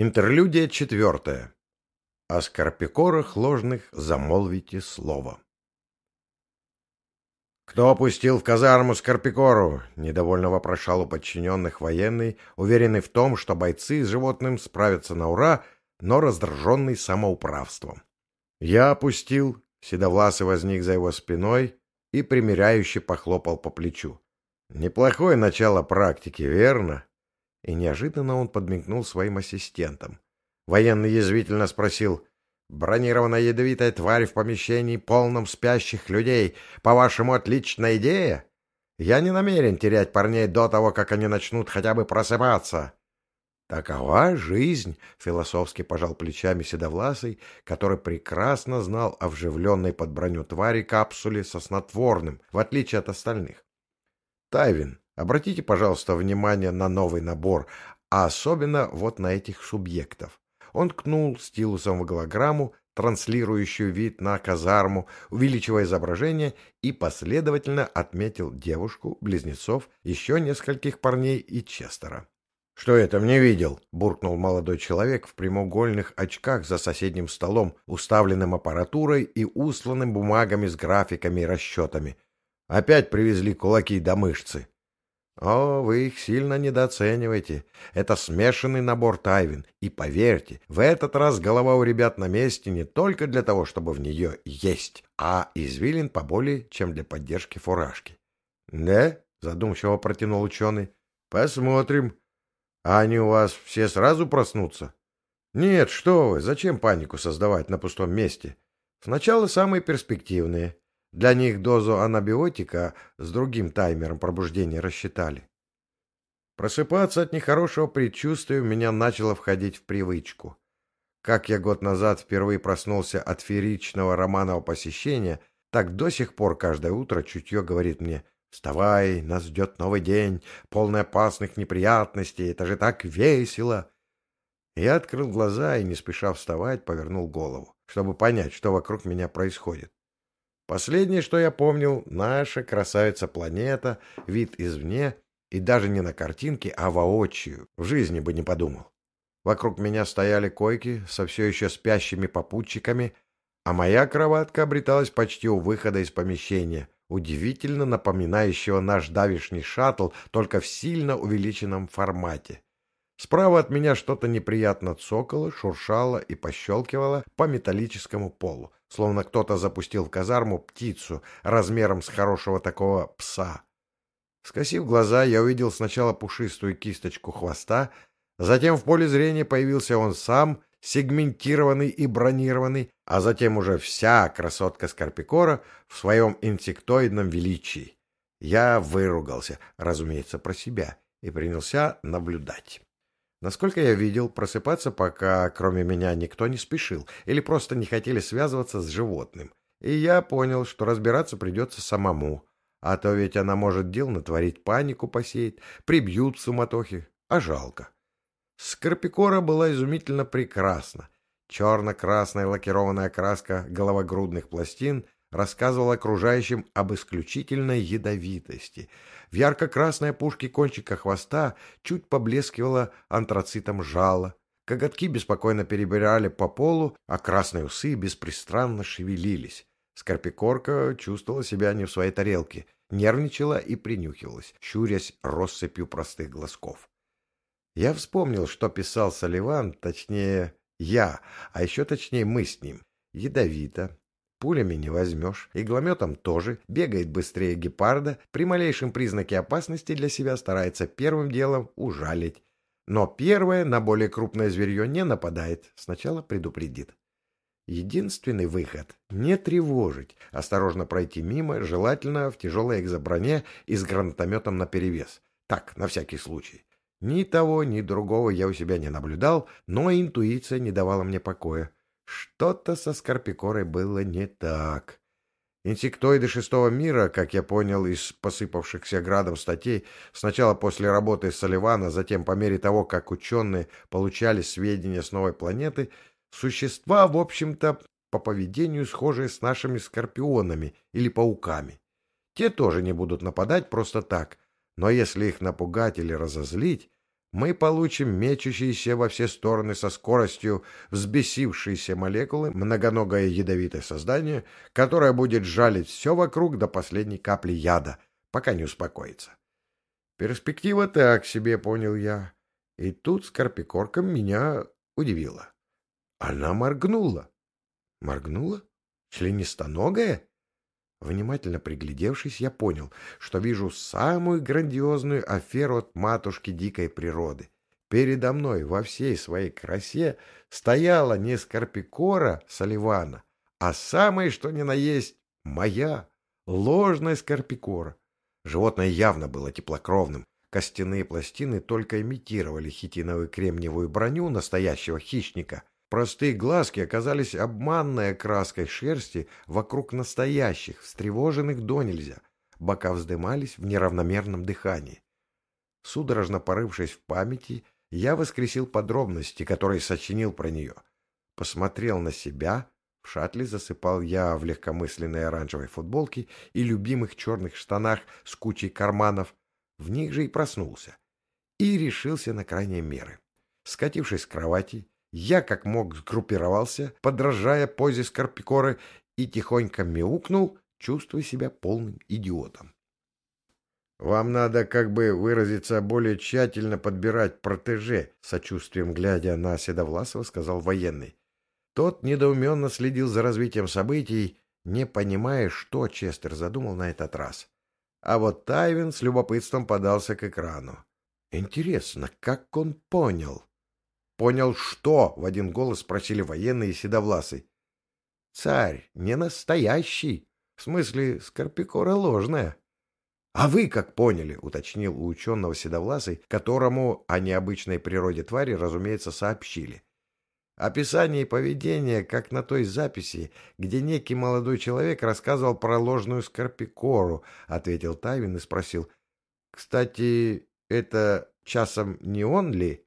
Интерлюдия четвертая. О скорпикорах ложных замолвите слово. «Кто опустил в казарму Скорпикору?» — недовольно вопрошал у подчиненных военный, уверенный в том, что бойцы с животным справятся на ура, но раздраженный самоуправством. «Я опустил», — Седовласый возник за его спиной и примиряюще похлопал по плечу. «Неплохое начало практики, верно?» И неожиданно он подмигнул своим ассистентам. Военный язвительно спросил, «Бронированная ядовитая тварь в помещении, полном спящих людей, по-вашему, отличная идея? Я не намерен терять парней до того, как они начнут хотя бы просыпаться». «Такова жизнь», — философски пожал плечами Седовласый, который прекрасно знал о вживленной под броню твари капсуле со снотворным, в отличие от остальных. «Тайвин, Обратите, пожалуйста, внимание на новый набор, а особенно вот на этих субъектов. Он ткнул стилусом в голограмму, транслирующую вид на казарму, увеличивая изображение, и последовательно отметил девушку, близнецов, еще нескольких парней и Честера. «Что я там не видел?» — буркнул молодой человек в прямоугольных очках за соседним столом, уставленным аппаратурой и усланным бумагами с графиками и расчетами. «Опять привезли кулаки да мышцы». О, вы их сильно недооцениваете. Это смешанный набор тайвин. И поверьте, в этот раз голова у ребят на месте не только для того, чтобы в нее есть, а извилин поболее, чем для поддержки фуражки. — Да? — задумчиво протянул ученый. — Посмотрим. А они у вас все сразу проснутся? — Нет, что вы, зачем панику создавать на пустом месте? Сначала самые перспективные. Для них дозу анабиотика с другим таймером пробуждения рассчитали. Просыпаться от нехорошего предчувствия у меня начало входить в привычку. Как я год назад впервые проснулся от фееричного романового посещения, так до сих пор каждое утро чутье говорит мне «Вставай, нас ждет новый день, полный опасных неприятностей, это же так весело!» Я открыл глаза и, не спеша вставать, повернул голову, чтобы понять, что вокруг меня происходит. Последнее, что я помнил, наша красавица-планета, вид извне, и даже не на картинке, а воочию. В жизни бы не подумал. Вокруг меня стояли койки со все еще спящими попутчиками, а моя кроватка обреталась почти у выхода из помещения, удивительно напоминающего наш давишний шаттл, только в сильно увеличенном формате. Справа от меня что-то неприятно цокало, шуршало и пощелкивало по металлическому полу словно кто-то запустил в казарму птицу размером с хорошего такого пса. Скосив глаза, я увидел сначала пушистую кисточку хвоста, затем в поле зрения появился он сам, сегментированный и бронированный, а затем уже вся красотка Скорпикора в своем инсектоидном величии. Я выругался, разумеется, про себя, и принялся наблюдать. Насколько я видел, просыпаться пока, кроме меня, никто не спешил или просто не хотели связываться с животным. И я понял, что разбираться придется самому. А то ведь она может дел натворить, панику посеять, прибьют в суматохе. А жалко. Скорпикора была изумительно прекрасна. Черно-красная лакированная краска головогрудных пластин рассказывала окружающим об исключительной ядовитости — в ярко-красной опушке кончика хвоста чуть поблескивало антрацитом жало. Коготки беспокойно перебирали по полу, а красные усы беспристрастно шевелились. Скорпикорка чувствовала себя не в своей тарелке, нервничала и принюхивалась, щурясь россыпью простых глазков. Я вспомнил, что писал Соливан, точнее, я, а еще точнее мы с ним. Ядовито, Пулями не возьмешь, иглометом тоже, бегает быстрее гепарда, при малейшем признаке опасности для себя старается первым делом ужалить. Но первое на более крупное зверье не нападает, сначала предупредит. Единственный выход — не тревожить, осторожно пройти мимо, желательно в тяжелой экзоброне и с гранатометом наперевес. Так, на всякий случай. Ни того, ни другого я у себя не наблюдал, но интуиция не давала мне покоя. Что-то со Скорпикорой было не так. Инсектоиды шестого мира, как я понял из посыпавшихся градом статей, сначала после работы Соливана, затем по мере того, как ученые получали сведения с новой планеты, существа, в общем-то, по поведению схожие с нашими скорпионами или пауками. Те тоже не будут нападать просто так, но если их напугать или разозлить, мы получим мечущиеся во все стороны со скоростью взбесившиеся молекулы, многоногое ядовитое создание, которое будет жалить все вокруг до последней капли яда, пока не успокоится. Перспектива так себе, понял я. И тут скорпикорка меня удивила. Она моргнула. Моргнула? Членистоногая? Внимательно приглядевшись, я понял, что вижу самую грандиозную аферу от матушки дикой природы. Передо мной во всей своей красе стояла не скорпикора Соливана, а самое что ни на есть моя ложная скорпикора. Животное явно было теплокровным. Костяные пластины только имитировали хитиновую кремниевую броню настоящего хищника — Простые глазки оказались обманной окраской шерсти вокруг настоящих, встревоженных до нельзя. Бока вздымались в неравномерном дыхании. Судорожно порывшись в памяти, я воскресил подробности, которые сочинил про нее. Посмотрел на себя. В шатле засыпал я в легкомысленной оранжевой футболке и любимых черных штанах с кучей карманов. В них же и проснулся. И решился на крайние меры. Скатившись с кровати, я как мог сгруппировался, подражая позе Скорпикоры, и тихонько мяукнул, чувствуя себя полным идиотом. «Вам надо, как бы выразиться, более тщательно подбирать протеже», сочувствием глядя на Седовласова, сказал военный. Тот недоуменно следил за развитием событий, не понимая, что Честер задумал на этот раз. А вот Тайвин с любопытством подался к экрану. Интересно, как он понял? «Понял, что?» — в один голос спросили военные и седовласый. «Царь, не настоящий. В смысле, скорпикора ложная». «А вы как поняли?» — уточнил у ученого седовласый, которому о необычной природе твари, разумеется, сообщили. Описание и поведение, как на той записи, где некий молодой человек рассказывал про ложную скорпикору, — ответил Тайвин и спросил. — Кстати, это часом не он ли?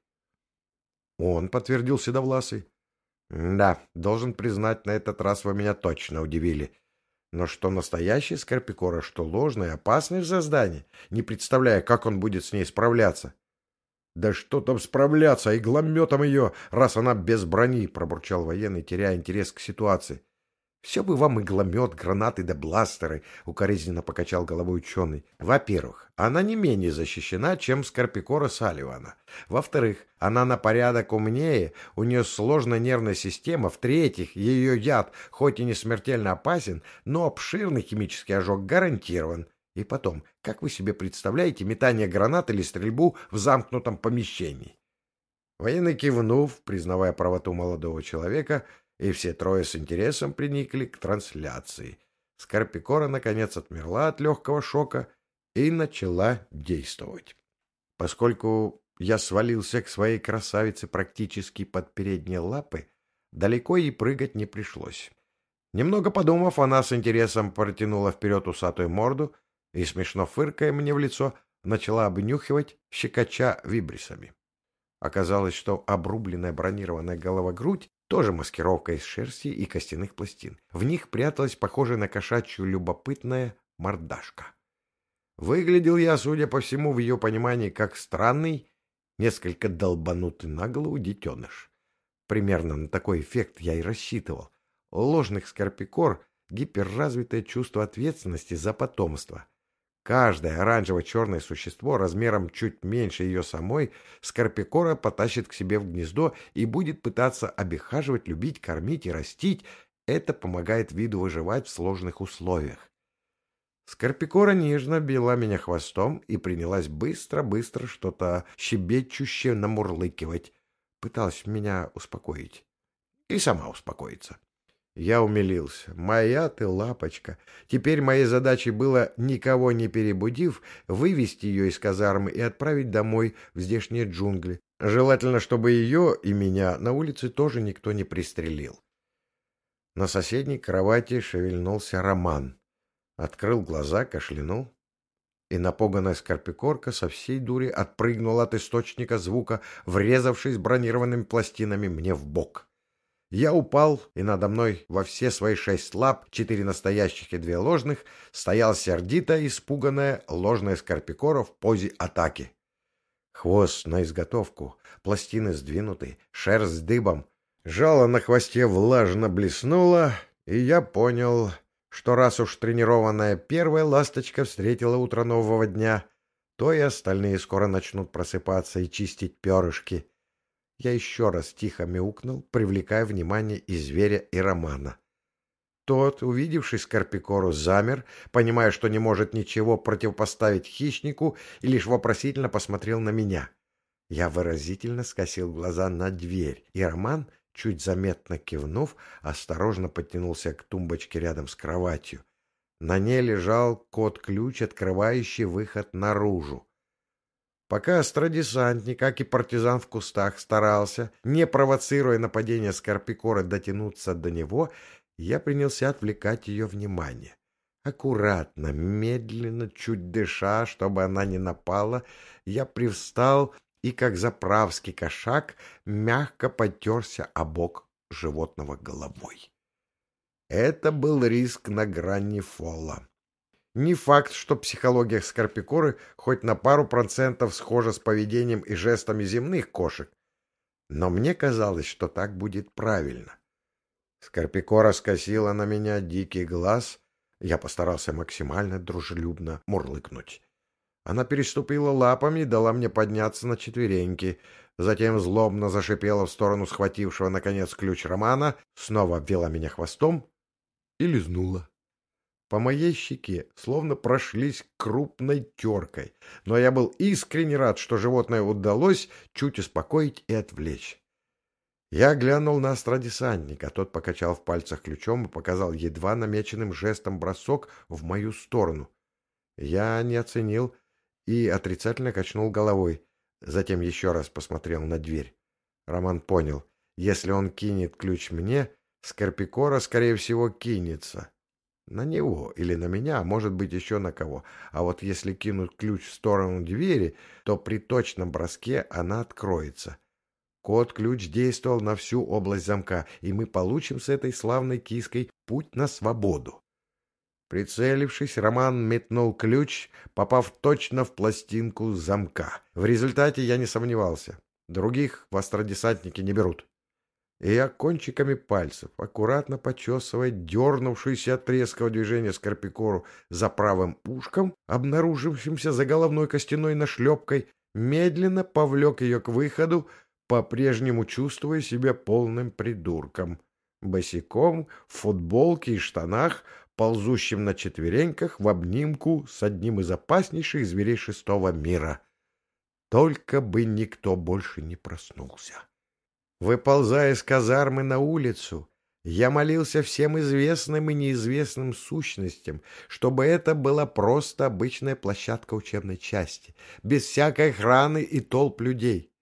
«Он», — подтвердил Седовласый. «Да, должен признать, на этот раз вы меня точно удивили. Но что настоящий Скорпикора, что ложный, опасный в создании, не представляя, как он будет с ней справляться». «Да что там справляться, иглометом ее, раз она без брони!» — пробурчал военный, теряя интерес к ситуации. Все бы вам игломет, гранаты да бластеры, — укоризненно покачал головой ученый. Во-первых, она не менее защищена, чем Скорпикора Салливана. Во-вторых, она на порядок умнее, у нее сложная нервная система. В-третьих, ее яд, хоть и не смертельно опасен, но обширный химический ожог гарантирован. И потом, как вы себе представляете метание гранат или стрельбу в замкнутом помещении? Военный кивнув, признавая правоту молодого человека, и все трое с интересом приникли к трансляции. Скорпикора, наконец, отмерла от легкого шока и начала действовать. Поскольку я свалился к своей красавице практически под передние лапы, далеко ей прыгать не пришлось. Немного подумав, она с интересом протянула вперед усатую морду и, смешно фыркая мне в лицо, начала обнюхивать, щекоча вибрисами. Оказалось, что обрубленная бронированная голова-грудь тоже маскировка из шерсти и костяных пластин. В них пряталась похожая на кошачью любопытная мордашка. Выглядел я, судя по всему, в ее понимании, как странный, несколько долбанутый на голову детеныш. Примерно на такой эффект я и рассчитывал. У ложных скорпикор гиперразвитое чувство ответственности за потомство. Каждое оранжево-черное существо размером чуть меньше ее самой Скорпикора потащит к себе в гнездо и будет пытаться обихаживать, любить, кормить и растить. Это помогает виду выживать в сложных условиях. Скорпикора нежно била меня хвостом и принялась быстро-быстро что-то щебечуще намурлыкивать. Пыталась меня успокоить. И сама успокоиться. Я умилился. Моя ты лапочка. Теперь моей задачей было, никого не перебудив, вывести ее из казармы и отправить домой в здешние джунгли. Желательно, чтобы ее и меня на улице тоже никто не пристрелил. На соседней кровати шевельнулся Роман. Открыл глаза, кашлянул. И напуганная скорпикорка со всей дури отпрыгнула от источника звука, врезавшись бронированными пластинами мне в бок. Я упал, и надо мной во все свои шесть лап, четыре настоящих и две ложных, стоял сердито испуганная ложная скорпикора в позе атаки. Хвост на изготовку, пластины сдвинуты, шерсть дыбом. Жало на хвосте влажно блеснуло, и я понял, что раз уж тренированная первая ласточка встретила утро нового дня, то и остальные скоро начнут просыпаться и чистить перышки. Я еще раз тихо мяукнул, привлекая внимание и зверя, и Романа. Тот, увидевший Скорпикору, замер, понимая, что не может ничего противопоставить хищнику, и лишь вопросительно посмотрел на меня. Я выразительно скосил глаза на дверь, и Роман, чуть заметно кивнув, осторожно подтянулся к тумбочке рядом с кроватью. На ней лежал код-ключ, открывающий выход наружу. Пока астрадесантник, как и партизан в кустах, старался, не провоцируя нападение Скорпикоры, дотянуться до него, я принялся отвлекать ее внимание. Аккуратно, медленно, чуть дыша, чтобы она не напала, я привстал и, как заправский кошак, мягко потерся о бок животного головой. Это был риск на грани фола. Не факт, что психология скорпикоры хоть на пару процентов схожа с поведением и жестами земных кошек, но мне казалось, что так будет правильно. Скорпикора скосила на меня дикий глаз. Я постарался максимально дружелюбно мурлыкнуть. Она переступила лапами и дала мне подняться на четвереньки. Затем злобно зашипела в сторону схватившего, наконец, ключ Романа, снова обвела меня хвостом и лизнула. По моей щеке словно прошлись крупной теркой, но я был искренне рад, что животное удалось чуть успокоить и отвлечь. Я глянул на астрадесантника, тот покачал в пальцах ключом и показал едва намеченным жестом бросок в мою сторону. Я не оценил и отрицательно качнул головой. Затем еще раз посмотрел на дверь. Роман понял, если он кинет ключ мне, Скорпикора, скорее всего, кинется. На него или на меня, а может быть еще на кого. А вот если кинуть ключ в сторону двери, то при точном броске она откроется. Код-ключ действовал на всю область замка, и мы получим с этой славной киской путь на свободу. Прицелившись, Роман метнул ключ, попав точно в пластинку замка. В результате я не сомневался. Других в астродесантники не берут. И я кончиками пальцев, аккуратно почесывая дернувшуюся от резкого движения скорпикору за правым ушком, обнаружившимся за головной костяной нашлепкой, медленно повлек ее к выходу, по-прежнему чувствуя себя полным придурком. Босиком, в футболке и штанах, ползущим на четвереньках в обнимку с одним из опаснейших зверей шестого мира. Только бы никто больше не проснулся. Выползая из казармы на улицу, я молился всем известным и неизвестным сущностям, чтобы это была просто обычная площадка учебной части, без всякой охраны и толп людей.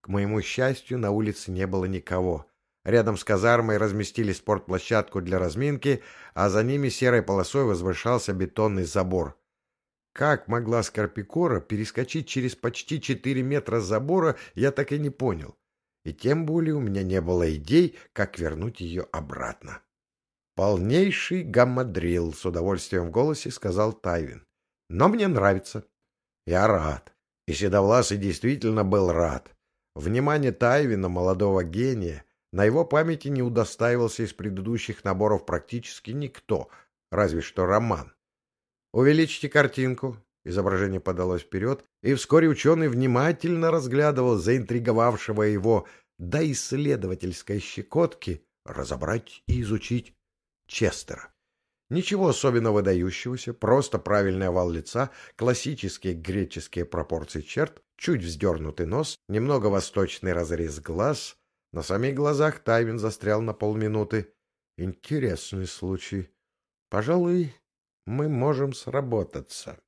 К моему счастью, на улице не было никого. Рядом с казармой разместили спортплощадку для разминки, а за ними серой полосой возвышался бетонный забор. Как могла Скорпикора перескочить через почти четыре метра забора, я так и не понял. И тем более у меня не было идей, как вернуть ее обратно. «Полнейший гаммадрил», — с удовольствием в голосе сказал Тайвин. «Но мне нравится». «Я рад». И Седовласый действительно был рад. Внимание Тайвина, молодого гения, на его памяти не удостаивался из предыдущих наборов практически никто, разве что Роман. «Увеличьте картинку». Изображение подалось вперед, и вскоре ученый внимательно разглядывал заинтриговавшего его до исследовательской щекотки разобрать и изучить Честера. Ничего особенно выдающегося, просто правильный овал лица, классические греческие пропорции черт, чуть вздернутый нос, немного восточный разрез глаз. На самих глазах Тайвин застрял на полминуты. Интересный случай. Пожалуй, мы можем сработаться.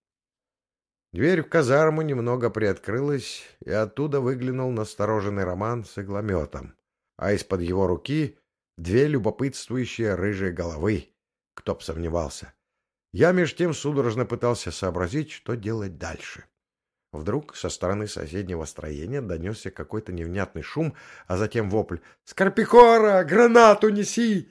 Дверь в казарму немного приоткрылась, и оттуда выглянул настороженный Роман с иглометом, а из-под его руки две любопытствующие рыжие головы. Кто б сомневался. Я меж тем судорожно пытался сообразить, что делать дальше. Вдруг со стороны соседнего строения донесся какой-то невнятный шум, а затем вопль «Скорпикора! Гранату неси!»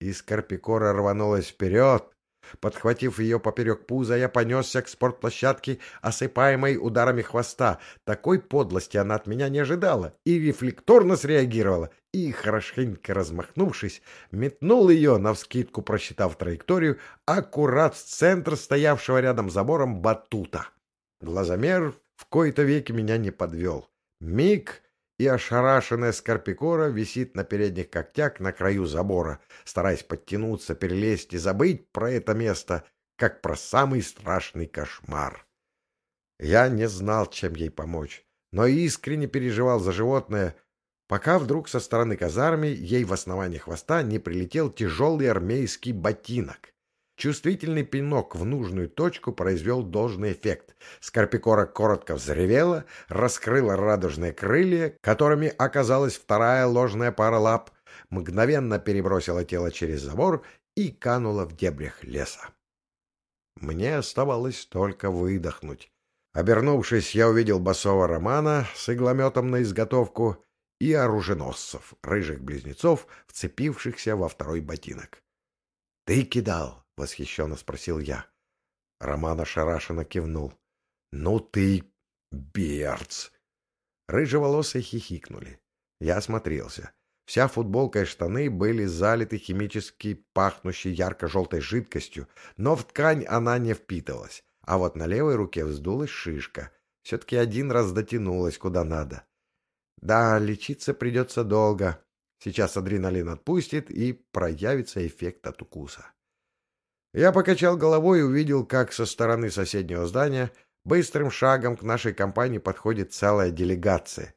И Скорпикора рванулась вперед. Подхватив ее поперек пуза, я понесся к спортплощадке, осыпаемой ударами хвоста. Такой подлости она от меня не ожидала и рефлекторно среагировала, и, хорошенько размахнувшись, метнул ее, навскидку просчитав траекторию, аккурат в центр стоявшего рядом забором батута. Глазомер в кои-то веки меня не подвел. Миг, и ошарашенная Скорпикора висит на передних когтях на краю забора, стараясь подтянуться, перелезть и забыть про это место, как про самый страшный кошмар. Я не знал, чем ей помочь, но искренне переживал за животное, пока вдруг со стороны казармы ей в основании хвоста не прилетел тяжелый армейский ботинок. Чувствительный пинок в нужную точку произвел должный эффект. Скорпикора коротко взревела, раскрыла радужные крылья, которыми оказалась вторая ложная пара лап, мгновенно перебросила тело через забор и канула в дебрях леса. Мне оставалось только выдохнуть. Обернувшись, я увидел басового Романа с иглометом на изготовку и оруженосцев, рыжих близнецов, вцепившихся во второй ботинок. — Ты кидал, — восхищенно спросил я. Роман ошарашенно кивнул. — Ну ты, берц! Рыжеволосые хихикнули. Я осмотрелся. Вся футболка и штаны были залиты химически пахнущей ярко-желтой жидкостью, но в ткань она не впитывалась. А вот на левой руке вздулась шишка. Все-таки один раз дотянулась куда надо. Да, лечиться придется долго. Сейчас адреналин отпустит, и проявится эффект от укуса. Я покачал головой и увидел, как со стороны соседнего здания быстрым шагом к нашей компании подходит целая делегация.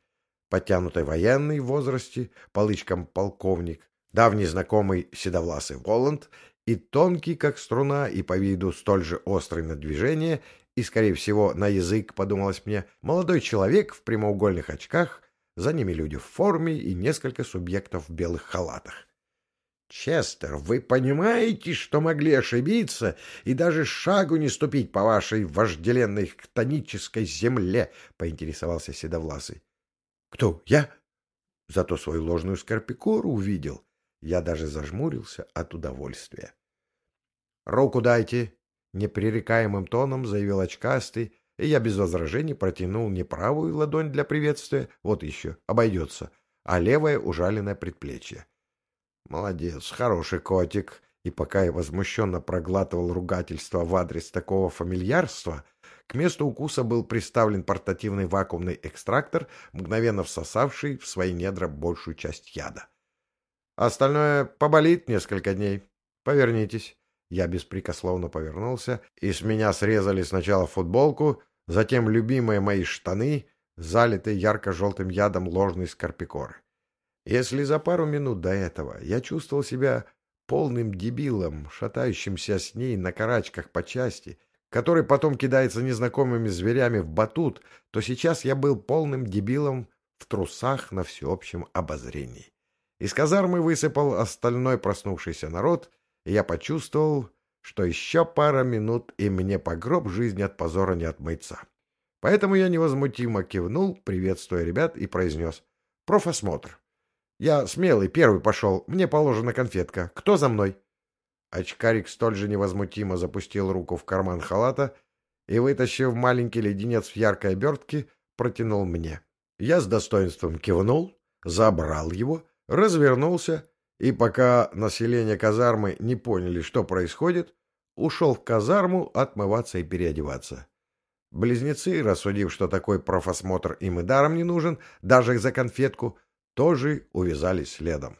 Подтянутый военный в возрасте, полычком полковник, давний знакомый седовласый Воланд и тонкий, как струна, и по виду столь же острый на движение, и, скорее всего, на язык, подумалось мне, молодой человек в прямоугольных очках, за ними люди в форме и несколько субъектов в белых халатах. Честер, вы понимаете, что могли ошибиться и даже шагу не ступить по вашей вожделенной хтонической земле? — поинтересовался Седовласый. — Кто? Я? Зато свою ложную скорпикору увидел. Я даже зажмурился от удовольствия. — Руку дайте! — непререкаемым тоном заявил очкастый, и я без возражений протянул не правую ладонь для приветствия, вот еще, обойдется, а левое ужаленное предплечье. Молодец, хороший котик. И пока я возмущенно проглатывал ругательство в адрес такого фамильярства, к месту укуса был приставлен портативный вакуумный экстрактор, мгновенно всосавший в свои недра большую часть яда. Остальное поболит несколько дней. Повернитесь. Я беспрекословно повернулся, и с меня срезали сначала футболку, затем любимые мои штаны, залитые ярко-желтым ядом ложной скорпикоры. Если за пару минут до этого я чувствовал себя полным дебилом, шатающимся с ней на карачках по части, который потом кидается незнакомыми зверями в батут, то сейчас я был полным дебилом в трусах на всеобщем обозрении. Из казармы высыпал остальной проснувшийся народ, и я почувствовал, что еще пара минут, и мне по гроб жизни от позора не отмыться. Поэтому я невозмутимо кивнул, приветствуя ребят, и произнес «Профосмотр». Я смелый, первый пошел. Мне положена конфетка. Кто за мной? Очкарик столь же невозмутимо запустил руку в карман халата и, вытащив маленький леденец в яркой обертке, протянул мне. Я с достоинством кивнул, забрал его, развернулся, и пока население казармы не поняли, что происходит, ушел в казарму отмываться и переодеваться. Близнецы, рассудив, что такой профосмотр им и даром не нужен, даже за конфетку, тоже увязались следом.